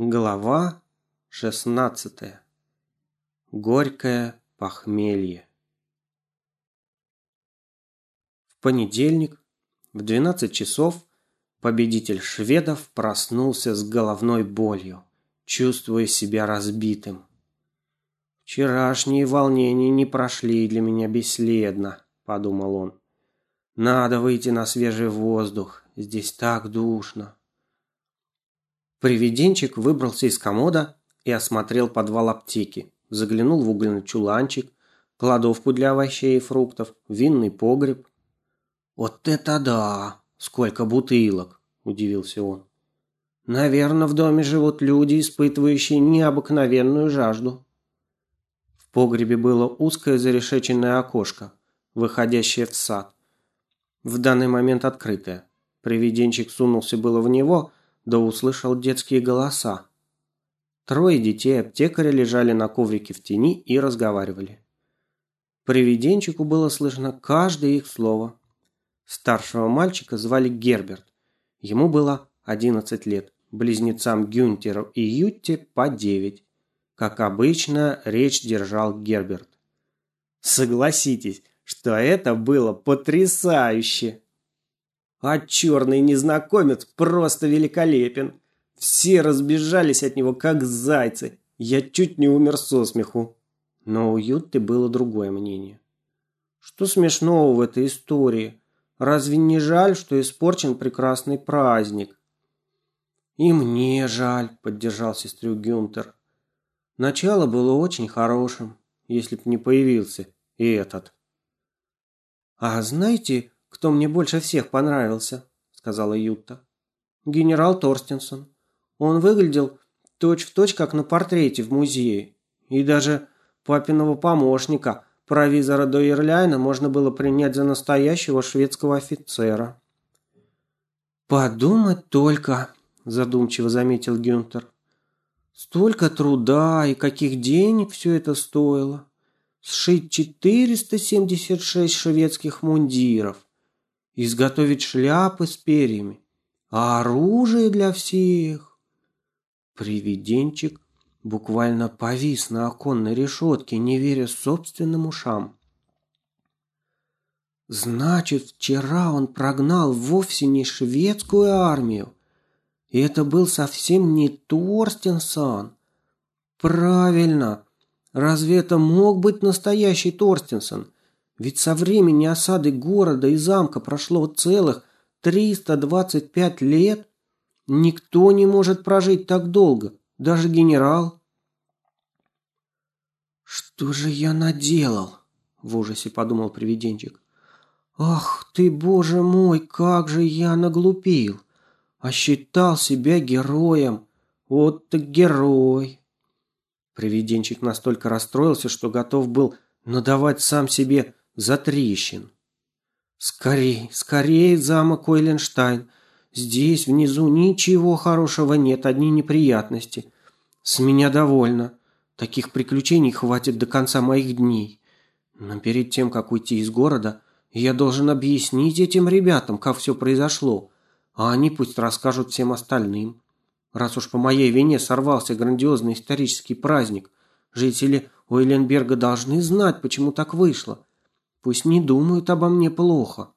Глава 16. Горькое похмелье. В понедельник в 12 часов победитель шведов проснулся с головной болью, чувствуя себя разбитым. Вчерашние волнения не прошли для меня бесследно, подумал он. Надо выйти на свежий воздух, здесь так душно. Привиденчик выбрался из комода и осмотрел подвал аптеки. Заглянул в угольный чуланчик, кладовку для овощей и фруктов, винный погреб. «Вот это да! Сколько бутылок!» – удивился он. «Наверное, в доме живут люди, испытывающие необыкновенную жажду». В погребе было узкое зарешеченное окошко, выходящее в сад. В данный момент открытое. Привиденчик сунулся было в него – да услышал детские голоса. Трое детей аптекаря лежали на коврике в тени и разговаривали. Привиденчику было слышно каждое их слово. Старшего мальчика звали Герберт. Ему было 11 лет. Близнецам Гюнтеру и Ютте по 9. Как обычно, речь держал Герберт. Согласитесь, что это было потрясающе, а черный незнакомец просто великолепен. Все разбежались от него, как зайцы. Я чуть не умер со смеху. Но у Ютты было другое мнение. Что смешного в этой истории? Разве не жаль, что испорчен прекрасный праздник? И мне жаль, поддержал сестру Гюнтер. Начало было очень хорошим, если б не появился и этот. А знаете, кто мне больше всех понравился, сказала Ютта. Генерал Торстенсон. Он выглядел точь-в-точь, точь, как на портрете в музее. И даже папиного помощника, провизора Дойерляйна, можно было принять за настоящего шведского офицера. «Подумать только», – задумчиво заметил Гюнтер. «Столько труда и каких денег все это стоило. Сшить 476 шведских мундиров изготовить шляпы с перьями, а оружие для всех. Привиденчик буквально повис на оконной решетке, не веря собственным ушам. Значит, вчера он прогнал вовсе не шведскую армию. И это был совсем не Торстенсон. Правильно. Разве это мог быть настоящий Торстенсон? Ведь со времени осады города и замка прошло целых 325 лет. Никто не может прожить так долго, даже генерал. Что же я наделал? В ужасе подумал привиденчик. Ах ты, боже мой, как же я наглупил! А считал себя героем. Вот так герой. Привиденчик настолько расстроился, что готов был надавать сам себе затрещин. Скорей, скорей замок Ойленштайн. Здесь внизу ничего хорошего нет, одни неприятности. С меня довольно. Таких приключений хватит до конца моих дней. Но перед тем, как уйти из города, я должен объяснить этим ребятам, как все произошло, а они пусть расскажут всем остальным. Раз уж по моей вине сорвался грандиозный исторический праздник, жители Ойленберга должны знать, почему так вышло. Пусть не думают обо мне плохо.